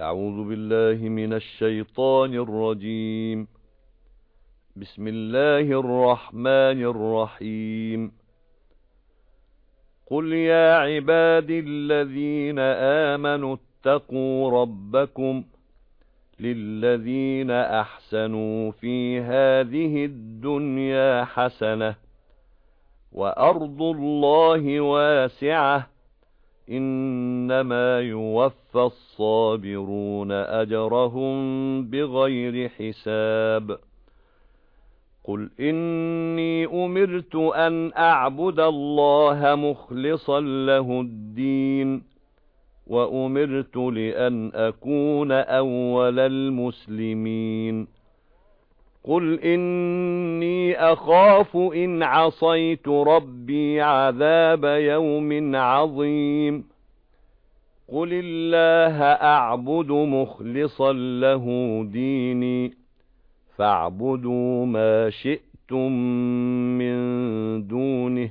أعوذ بالله من الشيطان الرجيم. بسم الله الرحمن الرحيم. قُلْ يَا عِبَادِي الَّذِينَ آمَنُوا اتَّقُوا رَبَّكُمْ لِلَّذِينَ أَحْسَنُوا فِي هَذِهِ الدُّنْيَا حَسَنَةٌ وَأَرْضُ اللَّهِ وَاسِعَةٌ إِنَّمَا يُوَفَّى الصَّابِرُونَ أَجْرَهُم بِغَيْرِ حِسَابٍ. قُلْ إِنِّي أُمِرْتُ أَنْ أَعْبُدَ اللَّهَ مُخْلِصًا لَّهُ الدِّينَ وَأُمِرْتُ لِأَنْ أَكُونَ أَوَّلَ الْمُسْلِمِينَ. قُلْ إِنِّي أَخَافُ إِنْ عَصَيْتُ رَبِّي عَذَابَ يَوْمٍ عَظِيمٍ قُلِ اللَّهَ أَعْبُدُ مُخْلِصًا لَّهُ دِينِي فَاعْبُدُوا مَا شِئْتُم مِّن دُونِهِ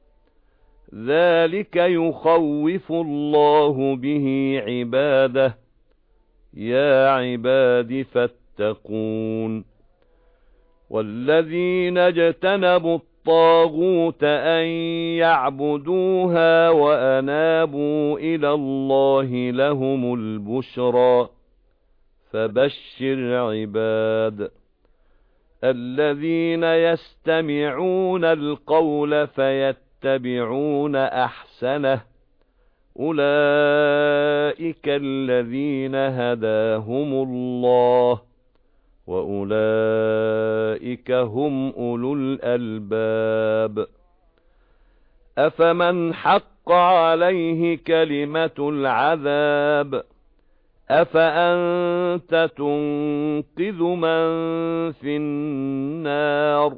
ذَلِكَ يُخَوِّفُ اللَّهُ بِهِ عِبَادَهُ. يَا عِبَادِ فَاتَّقُونِ. وَالَّذِينَ اجْتَنَبُوا الطَّاغُوتَ أَن يَعْبُدُوهَا وَأَنَابُوا إِلَى اللَّهِ لَهُمُ الْبُشْرَى. فَبَشِّرْ عِبَادِ. الَّذِينَ يَسْتَمِعُونَ الْقَوْلَ فَيَتَّبِعُونَ أَحْسَنَهُ. أُولَئِكَ الَّذِينَ هَدَاهُمُ اللَّهُ وَأُولَئِكَ هُمْ أُولُو الْأَلْبَابِ. أَفَمَنْ حَقَّ عَلَيْهِ كَلِمَةُ الْعَذَابِ؟ أَفَأَنْتَ تُنقِذُ مَن فِي النَّارِ؟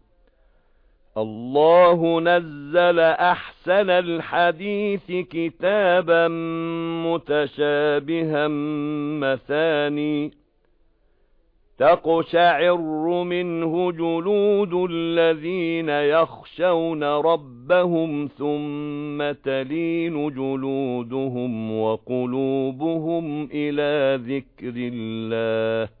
اللَّهُ نَزَّلَ أَحْسَنَ الْحَدِيثِ كِتَابًا مُتَشَابِهًا مَثَانِي تَقْشَعِرُّ مِنْهُ جُلُودُ الَّذِينَ يَخْشَوْنَ رَبَّهُمْ ثُمَّ تَلِينُ جُلُودُهُمْ وَقُلُوبُهُمْ إِلَى ذِكْرِ اللَّهِ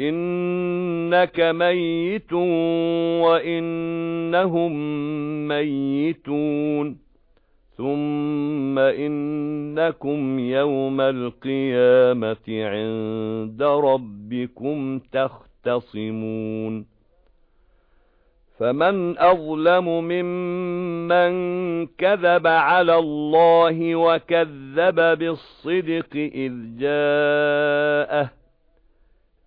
إِنَّكَ مَيِّتٌ وَإِنَّهُم مَّيِّتُونَ ثُمَّ إِنَّكُمْ يَوْمَ الْقِيَامَةِ عِندَ رَبِّكُمْ تَخْتَصِمُونَ فَمَنْ أَظْلَمُ مِمَّنْ كَذَبَ عَلَى اللَّهِ وَكَذَّبَ بِالصِّدْقِ إِذْ جَاءَهُ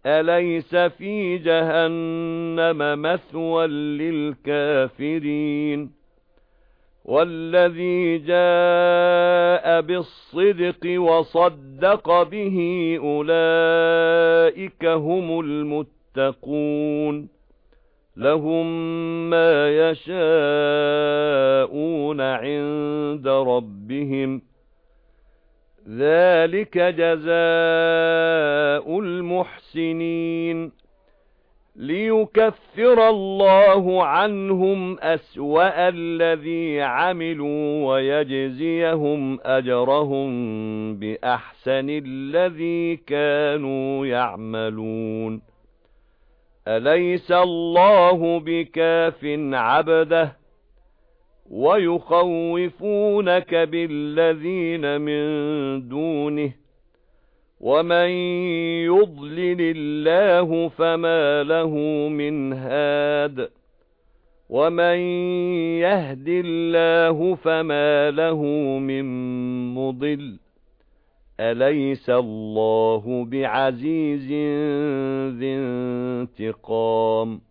أَلَيْسَ فِي جَهَنَّمَ مَثْوًى لِلْكَافِرِينَ وَالَّذِي جَاءَ بِالصِّدْقِ وَصَدَّقَ بِهِ أُولَئِكَ هُمُ الْمُتَّقُونَ لَهُم مَّا يَشَاءُونَ عِندَ رَبِّهِمْ ذَلِكَ جَزَاءُ الْمُحْسِنِينَ. لِيُكَفِّرَ اللَّهُ عَنْهُمْ أَسْوَأَ الَّذِي عَمِلُوا وَيَجْزِيَهُمْ أَجْرَهُم بِأَحْسَنِ الَّذِي كَانُوا يَعْمَلُونَ. أَلَيْسَ اللَّهُ بِكَافٍ عَبْدَهُ؟ وَيُخَوِّفُونَكَ بِالَّذِينَ مِن دُونِهِ وَمَن يُضْلِلِ اللَّهُ فَمَا لَهُ مِنْ هَادٍ وَمَن يَهْدِ اللَّهُ فَمَا لَهُ مِن مُّضِلٍّ أَلَيْسَ اللَّهُ بِعَزِيزٍ ذِي انتِقَامٍ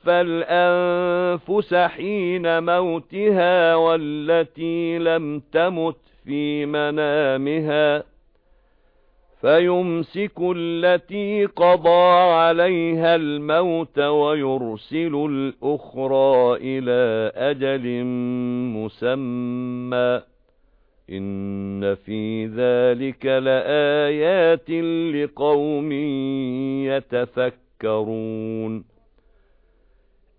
يتوفى الأنفس حين موتها والتي لم تمت في منامها فيمسك التي قضى عليها الموت ويرسل الأخرى إلى أجل مسمى. إِنَّ فِي ذَلِكَ لَآيَاتٍ لِقَوْمٍ يَتَفَكَّرُونَ.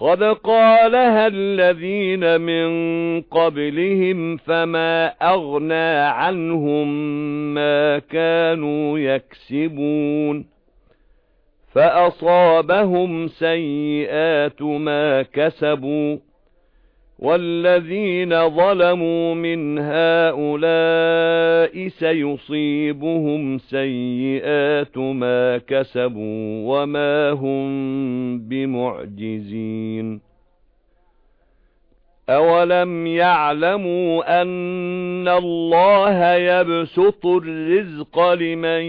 قَدْ قَالَهَا الَّذِينَ مِن قَبْلِهِمْ فَمَا أَغْنَى عَنْهُم مَّا كَانُوا يَكْسِبُونَ فَأَصَابَهُمْ سَيِّئَاتُ مَا كَسَبُوا وَالَّذِينَ ظَلَمُوا مِنْ هَؤُلَاءِ سَيُصِيبُهُمْ سَيِّئَاتُ مَا كَسَبُوا وَمَا هُمْ بِمُعْجِزِينَ. أَوَلَمْ يَعْلَمُوا أَنَّ اللَّهَ يَبْسُطُ الرِّزْقَ لِمَن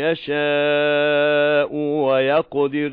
يَشَاءُ وَيَقْدِرُ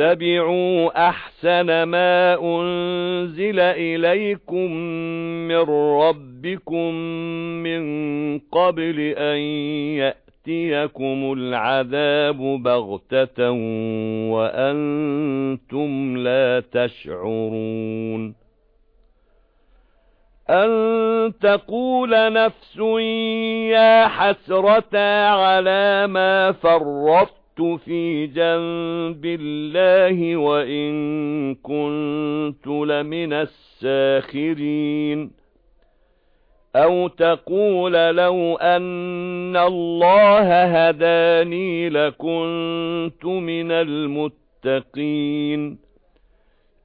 اتَّبِعُوا أَحْسَنَ مَا أُنْزِلَ إِلَيْكُمْ مِنْ رَبِّكُمْ مِنْ قَبْلِ أَنْ يَأْتِيَكُمُ الْعَذَابُ بَغْتَةً وَأَنْتُمْ لَا تَشْعُرُونَ أَن تَقُولَ نَفْسٌ يَا حَسْرَتَا عَلَى مَا فَرَّطْتُ في جنب الله وإن كنت لمن الساخرين. أَوْ تَقُولَ لَوْ أَنَّ اللَّهَ هَدَانِي لَكُنتُ مِنَ الْمُتَّقِينَ.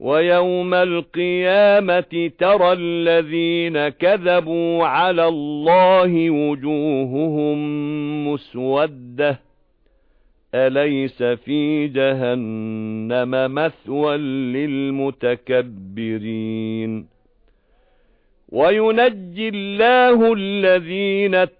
وَيَوْمَ الْقِيَامَةِ تَرَى الَّذِينَ كَذَبُوا عَلَى اللَّهِ وُجُوهُهُم مُسْوَدَّةٌ. أَلَيْسَ فِي جَهَنَّمَ مَثْوًى لِلْمُتَكَبِّرِينَ؟ وَيُنَجِّي اللَّهُ الَّذِينَ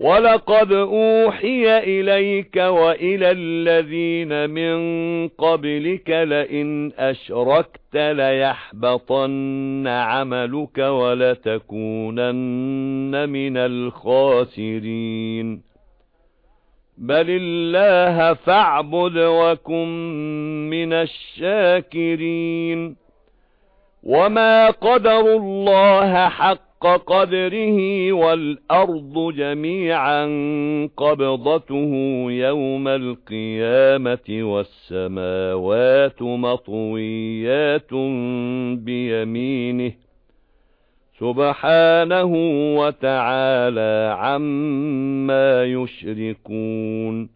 وَلَقَدْ أُوحِيَ إِلَيْكَ وَإِلَى الَّذِينَ مِن قَبْلِكَ لَئِنْ أَشْرَكْتَ لَيَحْبَطَنَّ عَمَلُكَ وَلَتَكُونَنَّ مِنَ الْخَاسِرِينَ بَلِ اللَّهَ فَاعْبُدْ وَكُن مِّنَ الشَّاكِرِينَ وَمَا قَدَرُوا اللَّهَ حَقَّ قَدْرِهِ وَالْأَرْضُ جَمِيعًا قَبْضَتُهُ يَوْمَ الْقِيَامَةِ وَالسَّمَاوَاتُ مَطْوِيَّاتٌ بِيَمِينِهِ سُبْحَانَهُ وَتَعَالَى عَمَّا يُشْرِكُونَ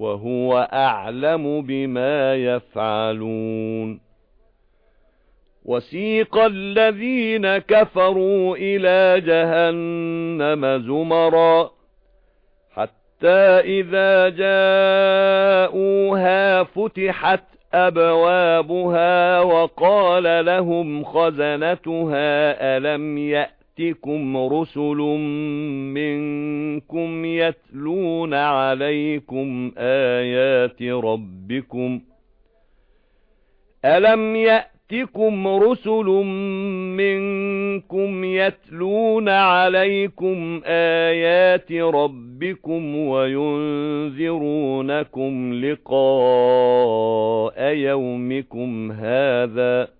وَهُوَ أَعْلَمُ بِمَا يَفْعَلُونَ. وَسِيقَ الَّذِينَ كَفَرُوا إِلَى جَهَنَّمَ زُمَرًا حَتَّى إِذَا جَاءُوهَا فُتِحَتْ أَبْوَابُهَا وَقَالَ لَهُمْ خَزَنَتُهَا أَلَمْ يَأْتِ يَأْتِكُمْ رُسُلٌ مِنْكُمْ يَتْلُونَ عَلَيْكُمْ آيَاتِ رَبِّكُمْ أَلَمْ يَأْتِكُمْ رُسُلٌ مِنْكُمْ يَتْلُونَ عَلَيْكُمْ آيَاتِ رَبِّكُمْ وَيُنذِرُونَكُمْ لِقَاءَ يَوْمِكُمْ هَذَا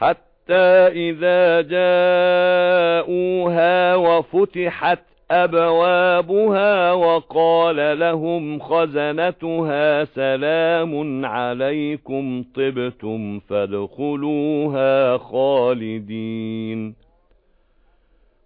حَتَّى إِذَا جَاءُوهَا وَفُتِحَتْ أَبْوَابُهَا وَقَالَ لَهُمْ خَزَنَتُهَا سَلَامٌ عَلَيْكُمْ طِبْتُمْ فَادْخُلُوهَا خَالِدِينَ.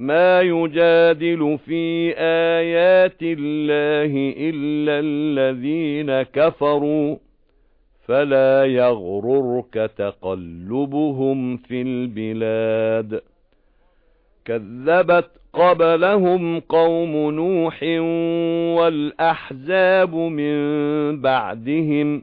مَا يُجَادِلُ فِي آيَاتِ اللَّهِ إِلَّا الَّذِينَ كَفَرُوا فَلَا يَغْرُرْكَ تَقَلُّبُهُمْ فِي الْبِلَادِ. كَذَّبَتْ قَبْلَهُمْ قَوْمُ نُوحٍ وَالْأَحْزَابُ مِنْ بَعْدِهِمْ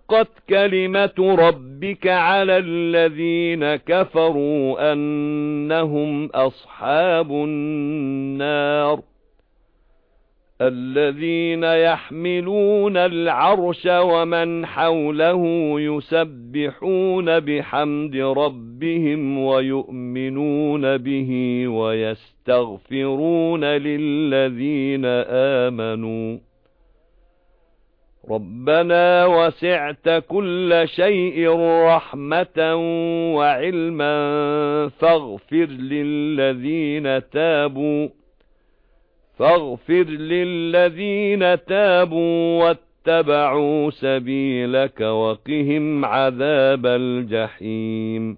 حَقَّتْ كَلِمَةُ رَبِّكَ عَلَى الَّذِينَ كَفَرُوا أَنَّهُمْ أَصْحَابُ النَّارِ الَّذِينَ يَحْمِلُونَ الْعَرْشَ وَمَنْ حَوْلَهُ يُسَبِّحُونَ بِحَمْدِ رَبِّهِمْ وَيُؤْمِنُونَ بِهِ وَيَسْتَغْفِرُونَ لِلَّذِينَ آمَنُوا رَبَّنَا وَسِعْتَ كُلَّ شَيْءٍ رَحْمَةً وَعِلْمًا فَاغْفِرْ لِلَّذِينَ تَابُوا فَاغْفِرْ لِلَّذِينَ تَابُوا وَاتَّبَعُوا سَبِيلَكَ وَقِهِمْ عَذَابَ الْجَحِيمِ.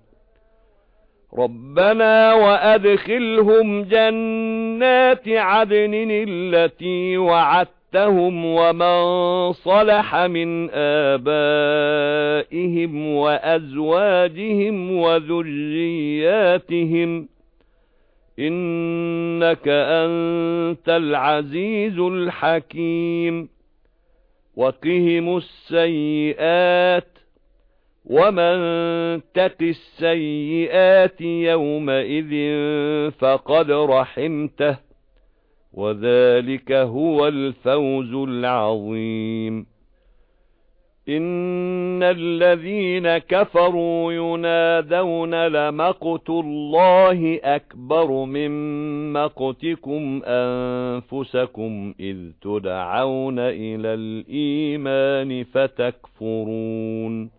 رَبَّنَا وَأَدْخِلْهُمْ جَنَّاتِ عَدْنٍ الَّتِي وَعَدتَّ وَمَنْ وَمَن صَلَحَ مِنْ آبَائِهِمْ وَأَزْوَاجِهِمْ وَذُرِّيَّاتِهِمْ إِنَّكَ أَنْتَ الْعَزِيزُ الْحَكِيمُ وَقِهِمُ السَّيِّئَاتِ وَمَن تَقِ السَّيِّئَاتِ يَوْمَئِذٍ فَقَدْ رَحِمْتَهُ وَذَلِكَ هُوَ الْفَوْزُ الْعَظِيمُ. إِنَّ الَّذِينَ كَفَرُوا يُنَادَوْنَ لَمَقْتُ اللَّهِ أَكْبَرُ مِن مَّقْتِكُمْ أَنفُسَكُمْ إِذْ تُدْعَوْنَ إِلَى الْإِيمَانِ فَتَكْفُرُونَ.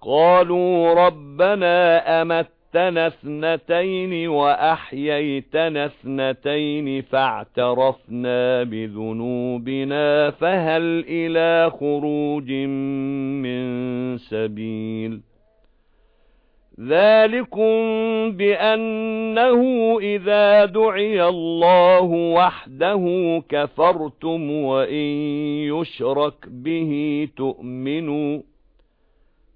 قَالُوا رَبَّنَا أَمَتَّ أَمَتَّنَا اثْنَتَيْنِ وَأَحْيَيْتَنَا اثْنَتَيْنِ فَاعْتَرَفْنَا بِذُنُوبِنَا فَهَلْ إِلَى خُرُوجٍ مِّن سَبِيلٍ؟ ذَلِكُمْ بِأَنَّهُ إِذَا دُعِيَ اللَّهُ وَحْدَهُ كَفَرْتُمْ وَإِن يُشْرَكْ بِهِ تُؤْمِنُوا.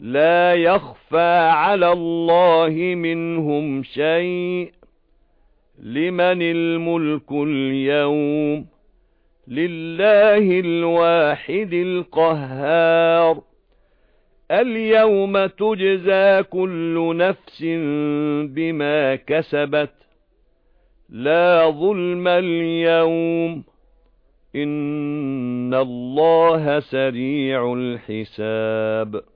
لَا يَخْفَى عَلَى اللَّهِ مِنْهُمْ شَيْءٌ. لِمَنِ الْمُلْكُ الْيَوْمَ؟ لِلَّهِ الْوَاحِدِ الْقَهَّارِ. الْيَوْمَ تُجْزَى كُلُّ نَفْسٍ بِمَا كَسَبَتْ. لَا ظُلْمَ الْيَوْمَ. إِنَّ اللَّهَ سَرِيعُ الْحِسَابِ.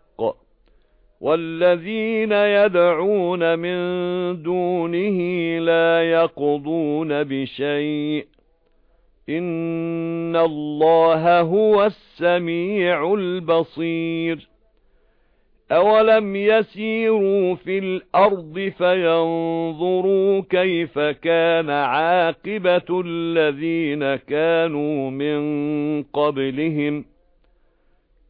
وَالَّذِينَ يَدْعُونَ مِن دُونِهِ لَا يَقْضُونَ بِشَيْءٍ. إِنَّ اللَّهَ هُوَ السَّمِيعُ الْبَصِيرُ. أَوَلَمْ يَسِيرُوا فِي الْأَرْضِ فَيَنظُرُوا كَيْفَ كَانَ عَاقِبَةُ الَّذِينَ كَانُوا مِن قَبْلِهِمْ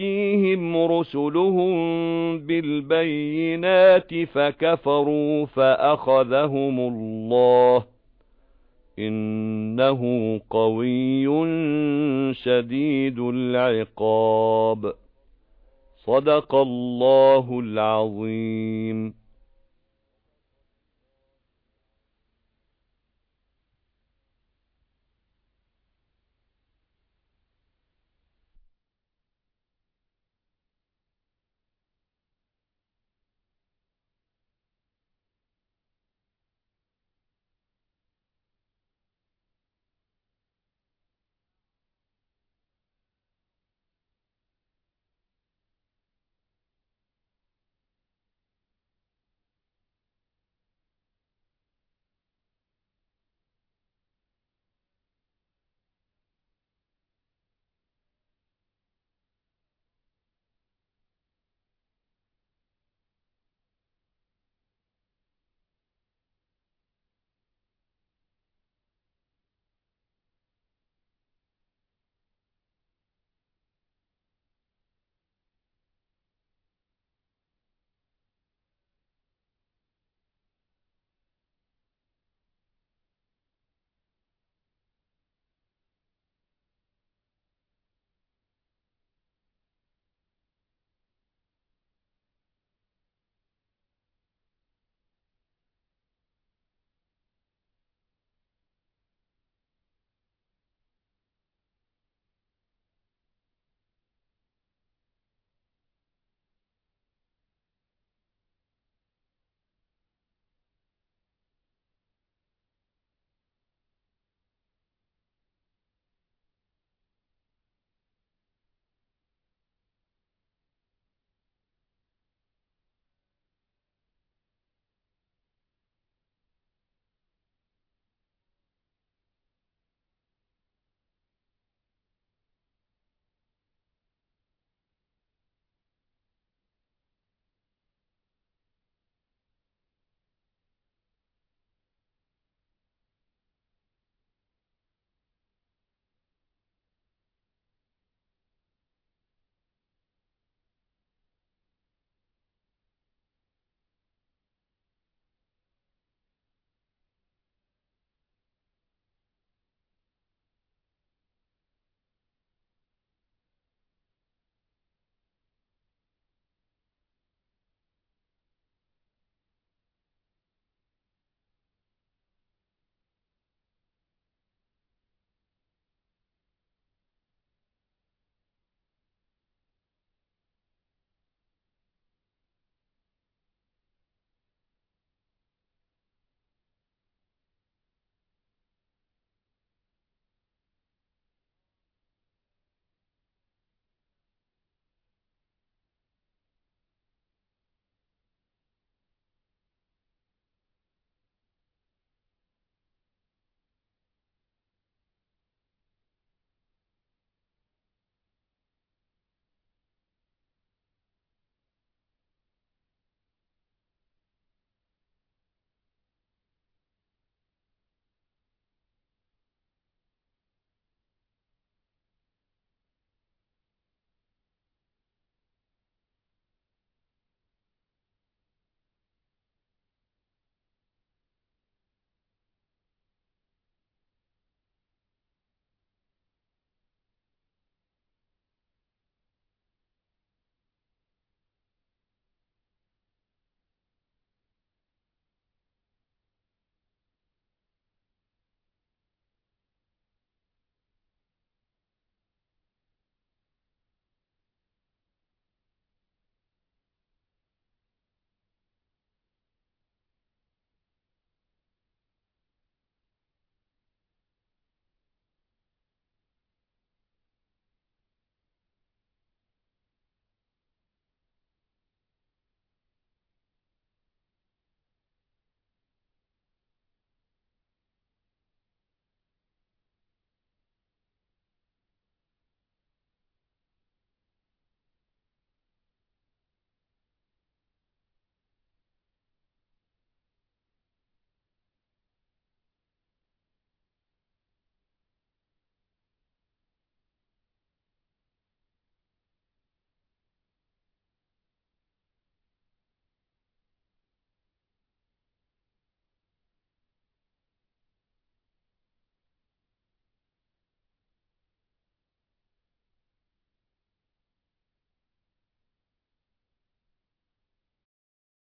تَأْتِيهِمْ رُسُلُهُم بِالْبَيِّنَاتِ فَكَفَرُوا فَأَخَذَهُمُ اللَّهُ إِنَّهُ قَوِيٌّ شَدِيدُ الْعِقَابِ صَدَقَ اللَّهُ الْعَظِيمُ